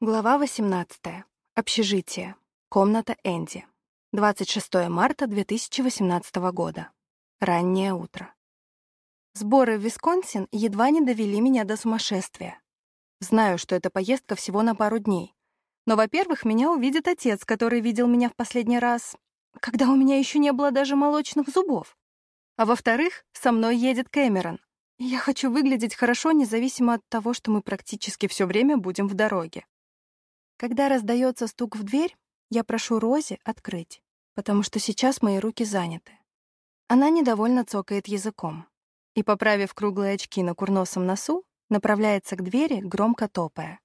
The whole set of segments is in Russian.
Глава 18. Общежитие. Комната Энди. 26 марта 2018 года. Раннее утро. Сборы в Висконсин едва не довели меня до сумасшествия. Знаю, что эта поездка всего на пару дней. Но, во-первых, меня увидит отец, который видел меня в последний раз, когда у меня еще не было даже молочных зубов. А во-вторых, со мной едет Кэмерон. Я хочу выглядеть хорошо, независимо от того, что мы практически все время будем в дороге. Когда раздается стук в дверь, я прошу Рози открыть, потому что сейчас мои руки заняты. Она недовольно цокает языком и, поправив круглые очки на курносом носу, направляется к двери, громко топая.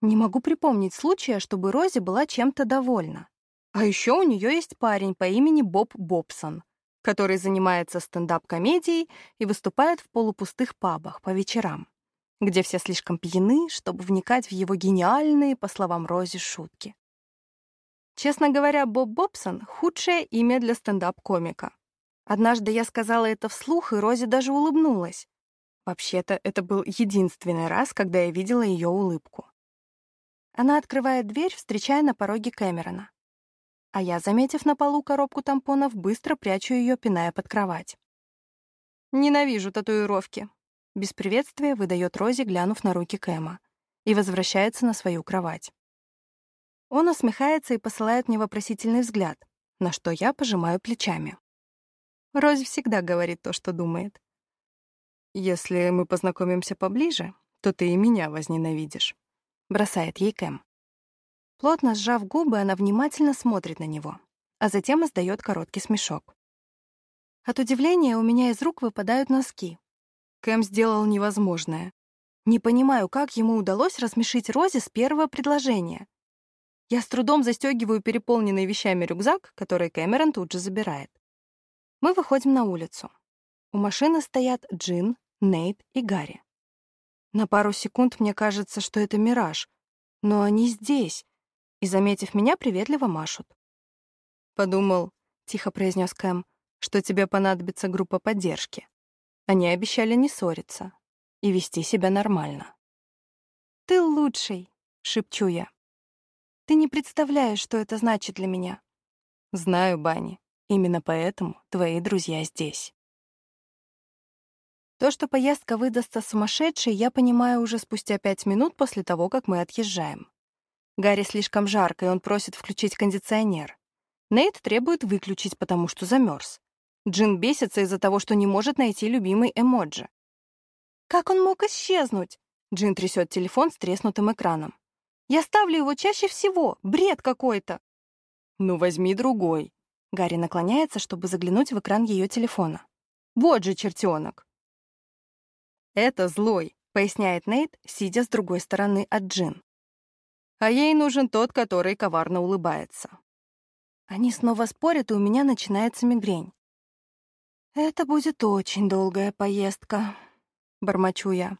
Не могу припомнить случая, чтобы Рози была чем-то довольна. А еще у нее есть парень по имени Боб Бобсон, который занимается стендап-комедией и выступает в полупустых пабах по вечерам где все слишком пьяны, чтобы вникать в его гениальные, по словам Рози, шутки. Честно говоря, Боб Бобсон — худшее имя для стендап-комика. Однажды я сказала это вслух, и Рози даже улыбнулась. Вообще-то, это был единственный раз, когда я видела ее улыбку. Она открывает дверь, встречая на пороге Кэмерона. А я, заметив на полу коробку тампонов, быстро прячу ее, пиная под кровать. «Ненавижу татуировки», без приветствия выдает Рози, глянув на руки Кэма, и возвращается на свою кровать. Он усмехается и посылает мне вопросительный взгляд, на что я пожимаю плечами. Рози всегда говорит то, что думает. «Если мы познакомимся поближе, то ты и меня возненавидишь», — бросает ей Кэм. Плотно сжав губы, она внимательно смотрит на него, а затем издает короткий смешок. От удивления у меня из рук выпадают носки, Кэм сделал невозможное. Не понимаю, как ему удалось рассмешить Рози с первого предложения. Я с трудом застегиваю переполненный вещами рюкзак, который Кэмерон тут же забирает. Мы выходим на улицу. У машины стоят Джин, Нейт и Гарри. На пару секунд мне кажется, что это мираж, но они здесь, и, заметив меня, приветливо машут. «Подумал», — тихо произнес Кэм, — «что тебе понадобится группа поддержки». Они обещали не ссориться и вести себя нормально. «Ты лучший», — шепчу я. «Ты не представляешь, что это значит для меня». «Знаю, Банни. Именно поэтому твои друзья здесь». То, что поездка выдастся сумасшедшей, я понимаю уже спустя пять минут после того, как мы отъезжаем. Гарри слишком жарко, и он просит включить кондиционер. Нейт требует выключить, потому что замерз. Джин бесится из-за того, что не может найти любимый эмоджи. «Как он мог исчезнуть?» Джин трясет телефон с треснутым экраном. «Я ставлю его чаще всего. Бред какой-то!» «Ну, возьми другой». Гарри наклоняется, чтобы заглянуть в экран ее телефона. «Вот же чертенок!» «Это злой», — поясняет Нейт, сидя с другой стороны от Джин. «А ей нужен тот, который коварно улыбается». Они снова спорят, и у меня начинается мигрень. «Это будет очень долгая поездка», — бормочу я.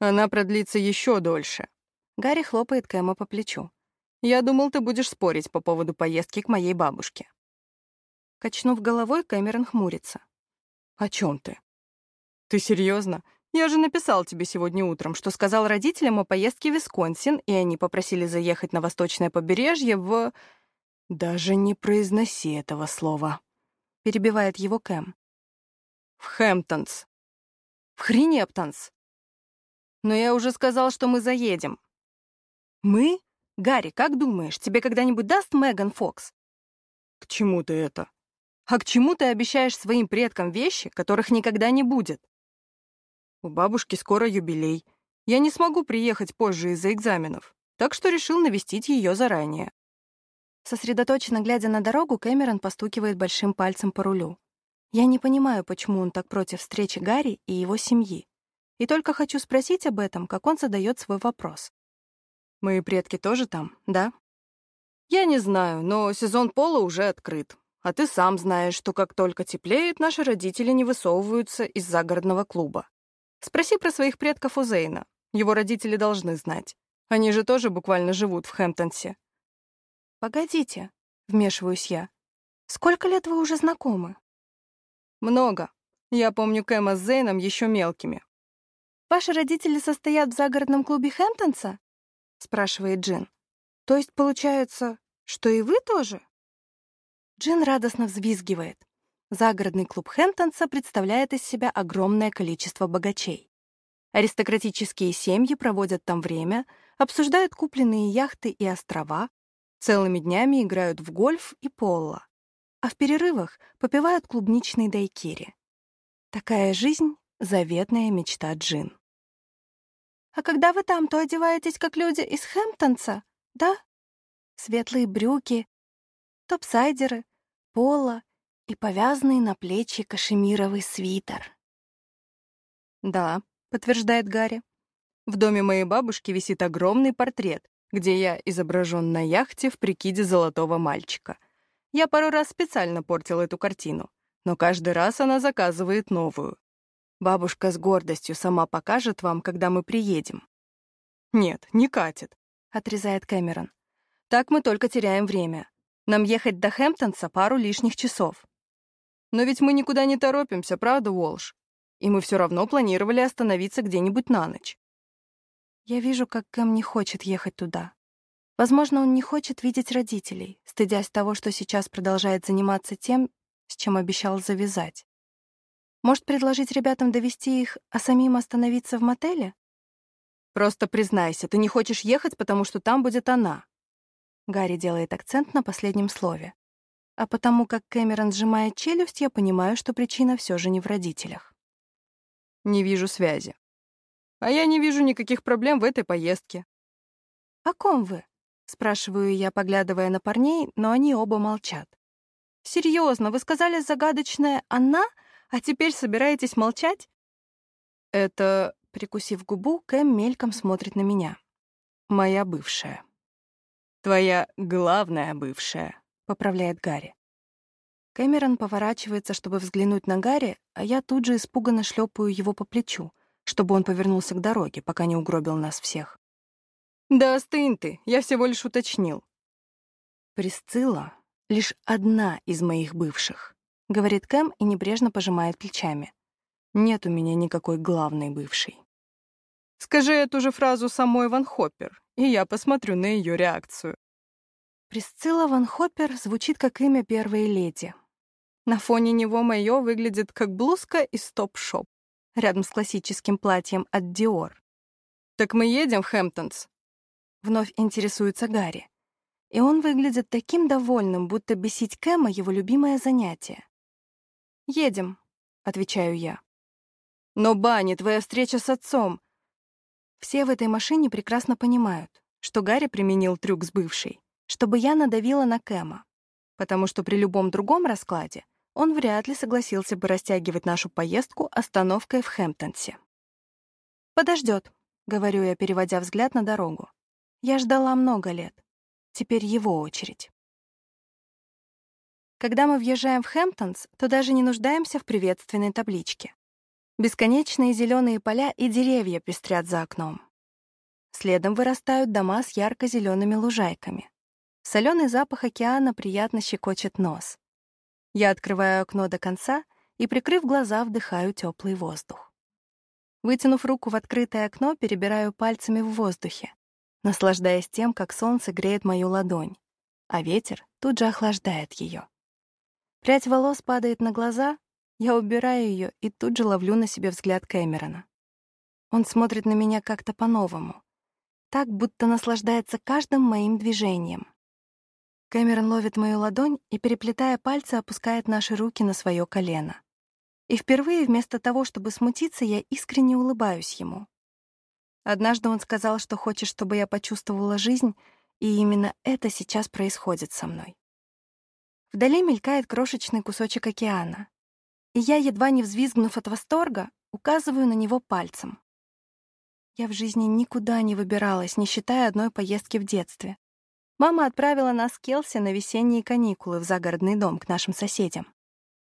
«Она продлится еще дольше». Гарри хлопает Кэма по плечу. «Я думал, ты будешь спорить по поводу поездки к моей бабушке». Качнув головой, Кэмерон хмурится. «О чем ты?» «Ты серьезно? Я же написал тебе сегодня утром, что сказал родителям о поездке в Висконсин, и они попросили заехать на восточное побережье в...» «Даже не произноси этого слова», — перебивает его Кэм. «В Хэмптонс. В Хренептонс. Но я уже сказал, что мы заедем». «Мы? Гарри, как думаешь, тебе когда-нибудь даст Меган Фокс?» «К чему ты это?» «А к чему ты обещаешь своим предкам вещи, которых никогда не будет?» «У бабушки скоро юбилей. Я не смогу приехать позже из-за экзаменов, так что решил навестить ее заранее». Сосредоточенно глядя на дорогу, Кэмерон постукивает большим пальцем по рулю. Я не понимаю, почему он так против встречи Гарри и его семьи. И только хочу спросить об этом, как он задает свой вопрос. «Мои предки тоже там, да?» «Я не знаю, но сезон пола уже открыт. А ты сам знаешь, что как только теплеет, наши родители не высовываются из загородного клуба. Спроси про своих предков у Зейна. Его родители должны знать. Они же тоже буквально живут в Хэмптонсе. «Погодите», — вмешиваюсь я. «Сколько лет вы уже знакомы?» «Много. Я помню Кэма с Зейном еще мелкими». «Ваши родители состоят в загородном клубе Хэмптонса?» — спрашивает Джин. «То есть, получается, что и вы тоже?» Джин радостно взвизгивает. Загородный клуб Хэмптонса представляет из себя огромное количество богачей. Аристократические семьи проводят там время, обсуждают купленные яхты и острова, целыми днями играют в гольф и поло, а в перерывах попивают клубничный дайкири. Такая жизнь — заветная мечта Джин. «А когда вы там, то одеваетесь как люди из Хэмптонса, да? Светлые брюки, топсайдеры, поло и повязанный на плечи кашемировый свитер». «Да», — подтверждает Гарри. «В доме моей бабушки висит огромный портрет, где я изображен на яхте в прикиде золотого мальчика. Я пару раз специально портил эту картину, но каждый раз она заказывает новую. Бабушка с гордостью сама покажет вам, когда мы приедем. Нет, не катит, отрезает Кэмерон. Так мы только теряем время. Нам ехать до Хэмптонса пару лишних часов. Но ведь мы никуда не торопимся, правда, Уолш? И мы все равно планировали остановиться где-нибудь на ночь. Я вижу, как Кэм не хочет ехать туда. Возможно, он не хочет видеть родителей, стыдясь того, что сейчас продолжает заниматься тем, с чем обещал завязать. Может, предложить ребятам довести их, а самим остановиться в мотеле? Просто признайся, ты не хочешь ехать, потому что там будет она. Гарри делает акцент на последнем слове. А потому как Кэмерон сжимает челюсть, я понимаю, что причина все же не в родителях. Не вижу связи. А я не вижу никаких проблем в этой поездке. «О ком вы?» — спрашиваю я, поглядывая на парней, но они оба молчат. «Серьезно, вы сказали загадочное «она», а теперь собираетесь молчать?» «Это...» — прикусив губу, Кэм мельком смотрит на меня. «Моя бывшая». «Твоя главная бывшая», — поправляет Гарри. Кэмерон поворачивается, чтобы взглянуть на Гарри, а я тут же испуганно шлепаю его по плечу, чтобы он повернулся к дороге, пока не угробил нас всех. «Да остынь ты, я всего лишь уточнил». «Присцилла — лишь одна из моих бывших», — говорит Кэм и небрежно пожимает плечами. «Нет у меня никакой главной бывшей». «Скажи эту же фразу самой Ван Хоппер, и я посмотрю на ее реакцию». Присцилла Ван Хоппер звучит как имя первой леди. На фоне него мое выглядит как блузка из топ-шоп рядом с классическим платьем от Dior. «Так мы едем в Хэмптонс?» Вновь интересуется Гарри. И он выглядит таким довольным, будто бесить Кэма — его любимое занятие. «Едем», — отвечаю я. «Но, Банни, твоя встреча с отцом...» Все в этой машине прекрасно понимают, что Гарри применил трюк с бывшей, чтобы я надавила на Кэма, потому что при любом другом раскладе он вряд ли согласился бы растягивать нашу поездку остановкой в Хэмптонсе. «Подождет», — говорю я, переводя взгляд на дорогу. «Я ждала много лет. Теперь его очередь». Когда мы въезжаем в Хэмптонс, то даже не нуждаемся в приветственной табличке. Бесконечные зеленые поля и деревья пестрят за окном. Следом вырастают дома с ярко-зелеными лужайками. Соленый запах океана приятно щекочет нос. Я открываю окно до конца и, прикрыв глаза, вдыхаю теплый воздух. Вытянув руку в открытое окно, перебираю пальцами в воздухе, наслаждаясь тем, как солнце греет мою ладонь, а ветер тут же охлаждает ее. Прядь волос падает на глаза, я убираю ее и тут же ловлю на себе взгляд Кэмерона. Он смотрит на меня как-то по-новому, так, будто наслаждается каждым моим движением. Кэмерон ловит мою ладонь и, переплетая пальцы, опускает наши руки на свое колено. И впервые вместо того, чтобы смутиться, я искренне улыбаюсь ему. Однажды он сказал, что хочет, чтобы я почувствовала жизнь, и именно это сейчас происходит со мной. Вдали мелькает крошечный кусочек океана, и я, едва не взвизгнув от восторга, указываю на него пальцем. Я в жизни никуда не выбиралась, не считая одной поездки в детстве. Мама отправила нас Келси на весенние каникулы в загородный дом к нашим соседям.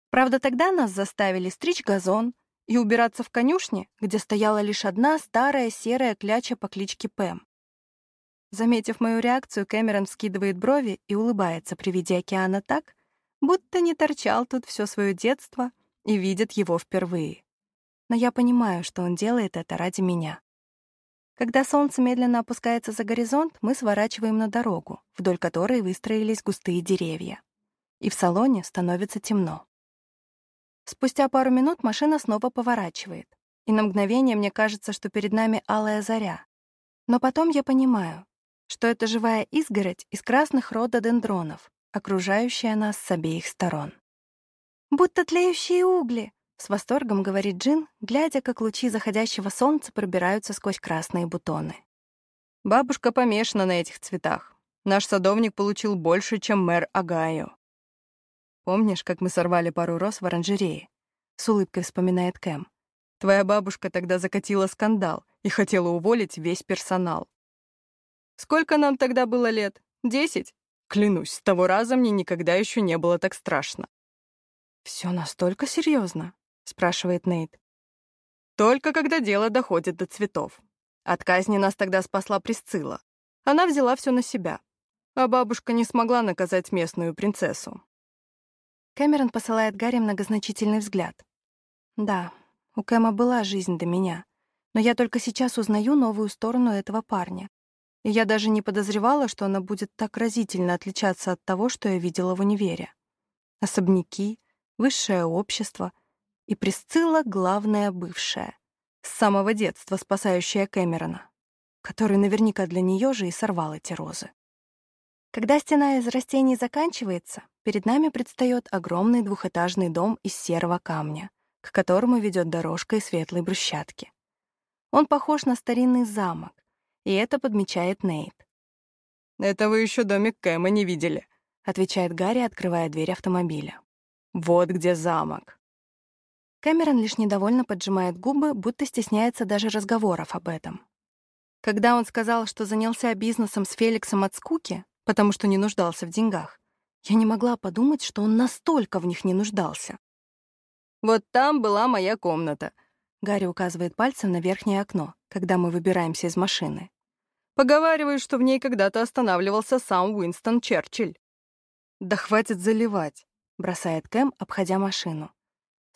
Правда, тогда нас заставили стричь газон и убираться в конюшне, где стояла лишь одна старая серая кляча по кличке Пэм. Заметив мою реакцию, Кэмерон скидывает брови и улыбается при виде океана так, будто не торчал тут все свое детство и видит его впервые. но я понимаю, что он делает это ради меня. Когда солнце медленно опускается за горизонт, мы сворачиваем на дорогу, вдоль которой выстроились густые деревья. И в салоне становится темно. Спустя пару минут машина снова поворачивает, и на мгновение мне кажется, что перед нами алая заря. Но потом я понимаю, что это живая изгородь из красных рододендронов, окружающая нас с обеих сторон. «Будто тлеющие угли!» — с восторгом говорит Джин, глядя, как лучи заходящего солнца пробираются сквозь красные бутоны. Бабушка помешана на этих цветах. Наш садовник получил больше, чем мэр Огайо. Помнишь, как мы сорвали пару роз в оранжерее? С улыбкой вспоминает Кэм. Твоя бабушка тогда закатила скандал и хотела уволить весь персонал. Сколько нам тогда было лет? Десять? Клянусь, с того раза мне никогда еще не было так страшно. Все настолько серьезно? Спрашивает Нейт. Только когда дело доходит до цветов. От казни нас тогда спасла Присцилла. Она взяла все на себя. А бабушка не смогла наказать местную принцессу. Кэмерон посылает Гарри многозначительный взгляд. Да, у Кэма была жизнь до меня, но я только сейчас узнаю новую сторону этого парня. И я даже не подозревала, что она будет так разительно отличаться от того, что я видела в универе. Особняки, высшее общество и Присцилла — главная бывшая, с самого детства спасающая Кэмерона, который наверняка для нее же и сорвал эти розы. Когда стена из растений заканчивается, перед нами предстает огромный двухэтажный дом из серого камня, к которому ведет дорожка из светлой брусчатки. Он похож на старинный замок, и это подмечает Нейт. «Это вы еще домик Кэма не видели», — отвечает Гарри, открывая дверь автомобиля. «Вот где замок». Кэмерон лишь недовольно поджимает губы, будто стесняется даже разговоров об этом. Когда он сказал, что занялся бизнесом с Феликсом от скуки, потому что не нуждался в деньгах, я не могла подумать, что он настолько в них не нуждался. Вот там была моя комната. Гарри указывает пальцем на верхнее окно, когда мы выбираемся из машины. Поговаривают, что в ней когда-то останавливался сам Уинстон Черчилль. Да хватит заливать, бросает Кэм, обходя машину.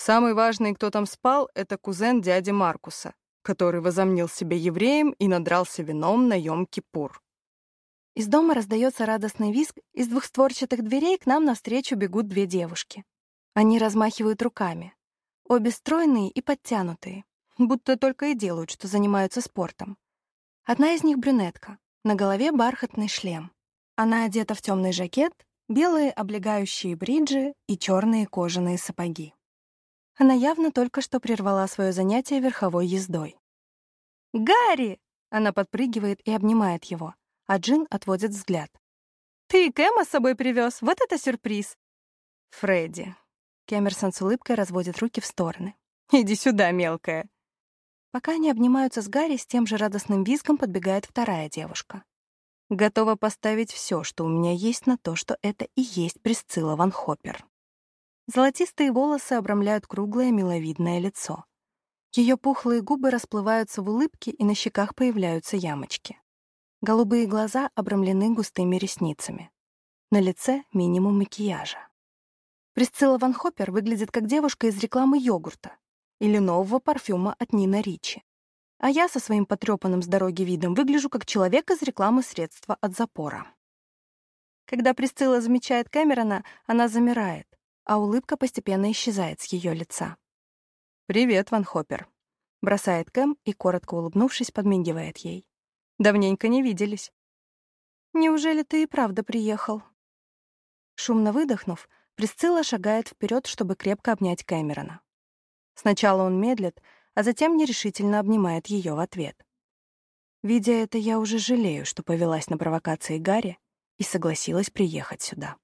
Самый важный, кто там спал, это кузен дяди Маркуса, который возомнил себя евреем и надрался вином на Йом-Кипур. Из дома раздается радостный визг, из двухстворчатых дверей к нам навстречу бегут две девушки. Они размахивают руками. Обе стройные и подтянутые, будто только и делают, что занимаются спортом. Одна из них брюнетка, на голове бархатный шлем. Она одета в темный жакет, белые облегающие бриджи и черные кожаные сапоги. Она явно только что прервала свое занятие верховой ездой. «Гарри!» — она подпрыгивает и обнимает его, а Джин отводит взгляд. «Ты Кэма с собой привез? Вот это сюрприз!» «Фредди, Кэмерсон с улыбкой разводит руки в стороны. «Иди сюда, мелкая!» Пока они обнимаются с Гарри, с тем же радостным визгом подбегает вторая девушка. Готова поставить все, что у меня есть, на то, что это и есть Присцилла Ван Хоппер. Золотистые волосы обрамляют круглое миловидное лицо. Ее пухлые губы расплываются в улыбке, и на щеках появляются ямочки. Голубые глаза обрамлены густыми ресницами. На лице минимум макияжа. Присцилла Ван Хоппер выглядит как девушка из рекламы йогурта или нового парфюма от Нина Ричи. А я со своим потрепанным с дороги видом выгляжу как человек из рекламы средства от запора. Когда Присцилла замечает Кэмерона, она замирает, а улыбка постепенно исчезает с ее лица. «Привет, Ван Хоппер», — бросает Кэм и, коротко улыбнувшись, подмигивает ей. «Давненько не виделись». «Неужели ты и правда приехал?» Шумно выдохнув, Присцилла шагает вперед, чтобы крепко обнять Кэмерона. Сначала он медлит, а затем нерешительно обнимает ее в ответ. Видя это, я уже жалею, что повелась на провокации Гарри и согласилась приехать сюда.